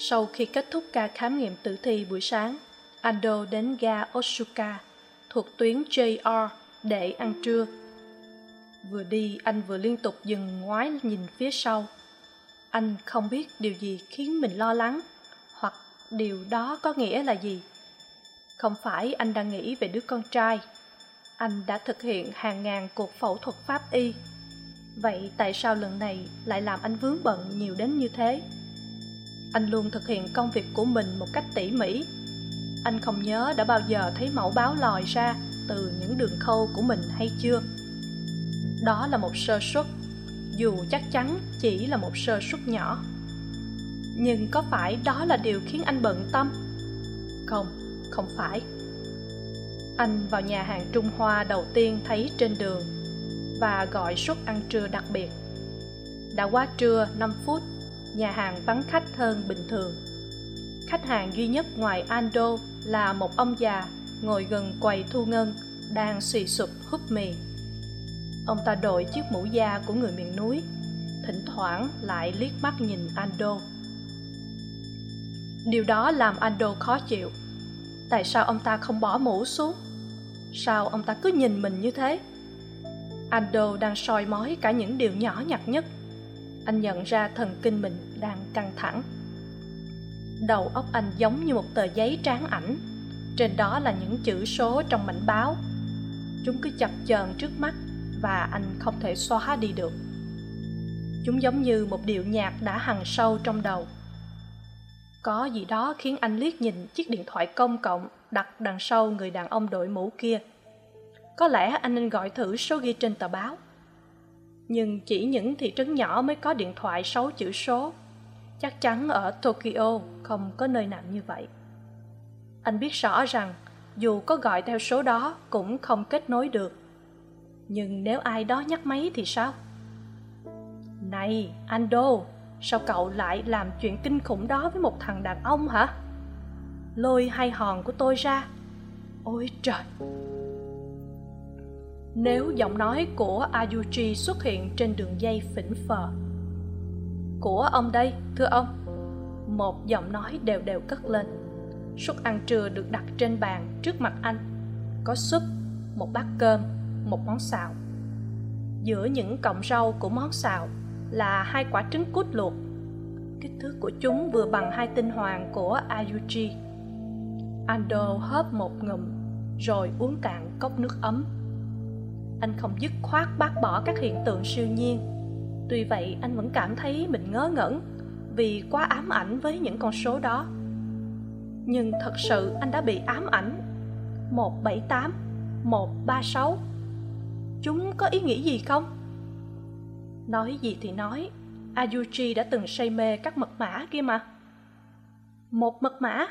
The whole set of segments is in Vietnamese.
sau khi kết thúc ca khám nghiệm tử thi buổi sáng, Ando đến ga Osaka thuộc tuyến JR để ăn trưa. Vừa đi, anh vừa liên tục dừng ngoái nhìn phía sau. Anh không biết điều gì khiến mình lo lắng, hoặc điều đó có nghĩa là gì. Không phải anh đang nghĩ về đứa con trai. Anh đã thực hiện hàng ngàn cuộc phẫu thuật pháp y. Vậy tại sao lần này lại làm anh vướng bận nhiều đến như thế? Anh luôn thực hiện công việc của mình một cách tỉ mỉ. Anh không nhớ đã bao giờ thấy mẫu báo lòi ra từ những đường khâu của mình hay chưa. Đó là một sơ suất, dù chắc chắn chỉ là một sơ suất nhỏ. Nhưng có phải đó là điều khiến anh bận tâm? Không, không phải. Anh vào nhà hàng Trung Hoa đầu tiên thấy trên đường và gọi suất ăn trưa đặc biệt. Đã quá trưa 5 phút, nhà hàng vắng khách hơn bình thường. Khách hàng duy nhất ngoài Ando là một ông già ngồi gần quầy thu ngân đang xì sụp húp mì. Ông ta đội chiếc mũ da của người miền núi, thỉnh thoảng lại liếc mắt nhìn Ando. Điều đó làm Ando khó chịu. Tại sao ông ta không bỏ mũ xuống? Sao ông ta cứ nhìn mình như thế? Ando đang soi mói cả những điều nhỏ nhặt nhất. Anh nhận ra thần kinh mình đang căng thẳng. Đầu óc anh giống như một tờ giấy tráng ảnh. Trên đó là những chữ số trong mảnh báo. Chúng cứ chập chờn trước mắt và anh không thể xóa đi được. Chúng giống như một điệu nhạc đã hằn sâu trong đầu. Có gì đó khiến anh liếc nhìn chiếc điện thoại công cộng đặt đằng sau người đàn ông đội mũ kia có lẽ anh nên gọi thử số ghi trên tờ báo nhưng chỉ những thị trấn nhỏ mới có điện thoại sáu chữ số. Chắc chắn ở tokyo không có nơi nào như vậy. Anh biết rõ rằng, dù có gọi theo số đó cũng không kết nối được. Nhưng nếu ai đó nhắc máy thì sao? Này, ando, sao cậu lại làm chuyện kinh khủng đó với một thằng đàn ông hả? Lôi hai hòn của tôi ra. Ôi trời! Nếu giọng nói của ayuji xuất hiện trên đường dây phỉnh phờ. Của ông đây, thưa ông. Một giọng nói đều đều cất lên. Suất ăn trưa được đặt trên bàn trước mặt anh. Có súp, một bát cơm, một món xào. Giữa những cọng rau của món xào là hai quả trứng cút luộc. Kích thước của chúng vừa bằng hai tinh hoàng của ayuji ando hớp một ngụm, rồi uống cạn cốc nước ấm anh không dứt khoát bác bỏ các hiện tượng siêu nhiên. Tuy vậy, anh vẫn cảm thấy mình ngớ ngẩn vì quá ám ảnh với những con số đó. Nhưng thật sự anh đã bị ám ảnh. Một bảy tám, một ba sáu. Chúng có ý nghĩa gì không? Nói gì thì nói. Ayuji đã từng say mê các mật mã kia mà. Một mật mã?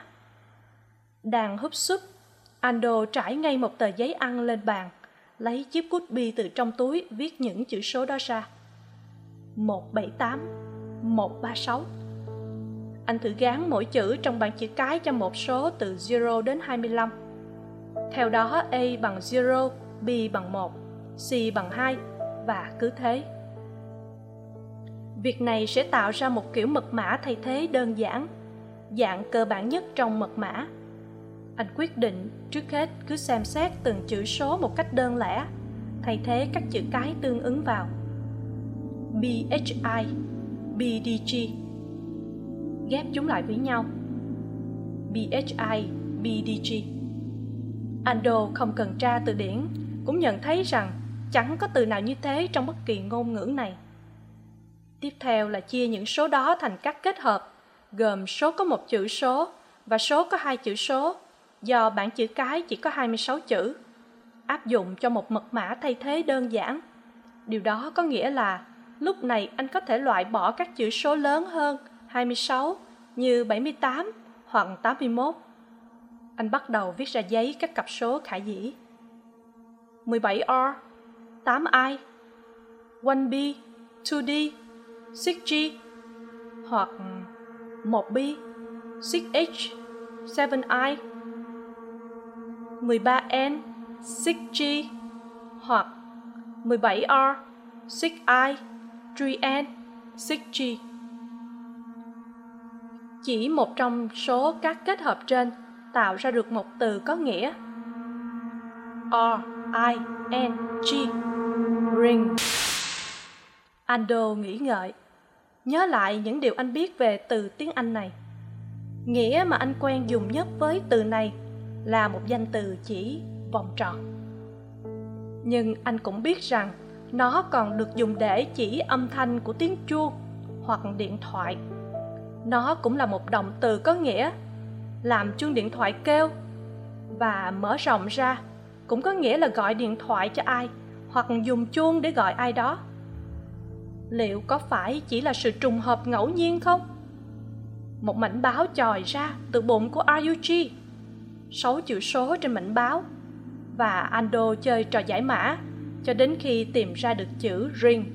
Đang húp súp ando trải ngay một tờ giấy ăn lên bàn lấy chiếc bút bi từ trong túi, viết những chữ số đó ra. một bảy tám, một ba sáu. Anh thử gán mỗi chữ trong bảng chữ cái cho một số từ zero đến hai mươi lăm. Theo đó, a bằng zero, b bằng một, c bằng hai và cứ thế. Việc này sẽ tạo ra một kiểu mật mã thay thế đơn giản, dạng cơ bản nhất trong mật mã anh quyết định trước hết cứ xem xét từng chữ số một cách đơn lẻ, thay thế các chữ cái tương ứng vào. Bhi bdg ghép chúng lại với nhau. Bhi bdg ando không cần tra từ điển, cũng nhận thấy rằng chẳng có từ nào như thế trong bất kỳ ngôn ngữ này. Tiếp theo là chia những số đó thành các kết hợp, gồm số có một chữ số và số có hai chữ số do bảng chữ cái chỉ có 26 chữ, áp dụng cho một mật mã thay thế đơn giản. Điều đó có nghĩa là lúc này anh có thể loại bỏ các chữ số lớn hơn 26 như 78 hoặc 81. Anh bắt đầu viết ra giấy các cặp số khả dĩ. 17R, 8I, 1B, 2D, 6G hoặc 1B, 6H, 7I, 13N, 6G hoặc 17R, 6I, 3N, 6G. Chỉ một trong số các kết hợp trên tạo ra được một từ có nghĩa R, I, N, G, ring. Ando nghĩ ngợi, nhớ lại những điều anh biết về từ tiếng Anh này. Nghĩa mà anh quen dùng nhất với từ này là một danh từ chỉ vòng tròn. Nhưng anh cũng biết rằng nó còn được dùng để chỉ âm thanh của tiếng chuông hoặc điện thoại. Nó cũng là một động từ có nghĩa làm chuông điện thoại kêu và mở rộng ra, cũng có nghĩa là gọi điện thoại cho ai hoặc dùng chuông để gọi ai đó. Liệu có phải chỉ là sự trùng hợp ngẫu nhiên không? Một mảnh báo chòi ra từ bụng của ryuji sáu chữ số trên mảnh báo và Ando chơi trò giải mã cho đến khi tìm ra được chữ ring.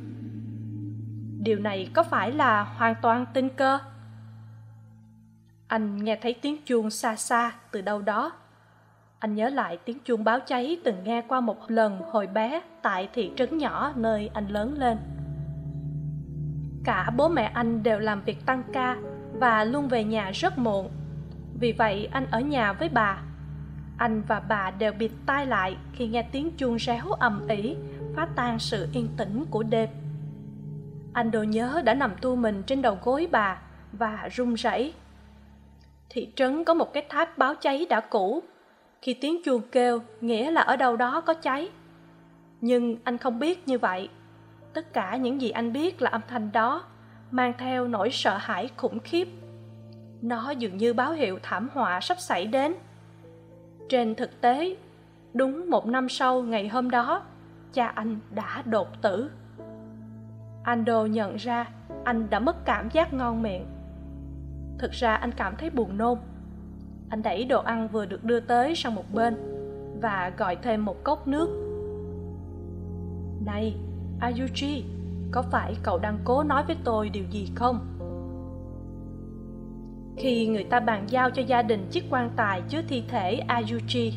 Điều này có phải là hoàn toàn tinh cơ? Anh nghe thấy tiếng chuông xa xa từ đâu đó. Anh nhớ lại tiếng chuông báo cháy từng nghe qua một lần hồi bé tại thị trấn nhỏ nơi anh lớn lên. Cả bố mẹ anh đều làm việc tăng ca và luôn về nhà rất muộn vì vậy, anh ở nhà với bà. Anh và bà đều bịt tai lại khi nghe tiếng chuông réo ầm ĩ, phá tan sự yên tĩnh của đêm. Anh đồ nhớ đã nằm tu mình trên đầu gối bà và run rẩy. Thị trấn có một cái tháp báo cháy đã cũ. Khi tiếng chuông kêu, nghĩa là ở đâu đó có cháy. Nhưng anh không biết như vậy. Tất cả những gì anh biết là âm thanh đó, mang theo nỗi sợ hãi khủng khiếp nó dường như báo hiệu thảm họa sắp xảy đến. Trên thực tế, đúng một năm sau ngày hôm đó, cha anh đã đột tử. Ando nhận ra anh đã mất cảm giác ngon miệng. Thực ra anh cảm thấy buồn nôn. Anh đẩy đồ ăn vừa được đưa tới sang một bên và gọi thêm một cốc nước. Này, ayuji, có phải cậu đang cố nói với tôi điều gì không? Khi người ta bàn giao cho gia đình chiếc quan tài chứa thi thể ayuji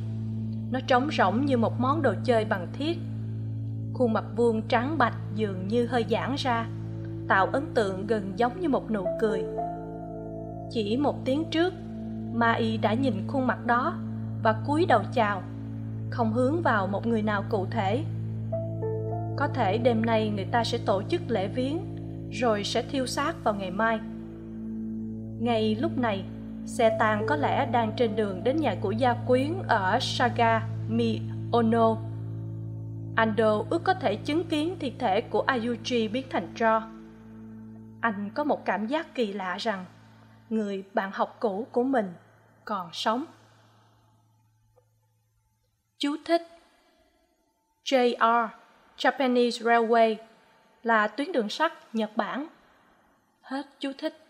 nó trống rỗng như một món đồ chơi bằng thiết. Khuôn mặt vuông trắng bạch dường như hơi giãn ra, tạo ấn tượng gần giống như một nụ cười. Chỉ một tiếng trước ma y đã nhìn khuôn mặt đó và cúi đầu chào, không hướng vào một người nào cụ thể. Có thể đêm nay người ta sẽ tổ chức lễ viếng, rồi sẽ thiêu xác vào ngày mai ngay lúc này, xe tang có lẽ đang trên đường đến nhà của gia quyến ở saga mi ono. Ando ước có thể chứng kiến thi thể của ayuji biến thành tro. Anh có một cảm giác kỳ lạ rằng người bạn học cũ của mình còn sống. Chú thích. Jr japanese railway, là tuyến đường sắt nhật bản. Hết chú thích.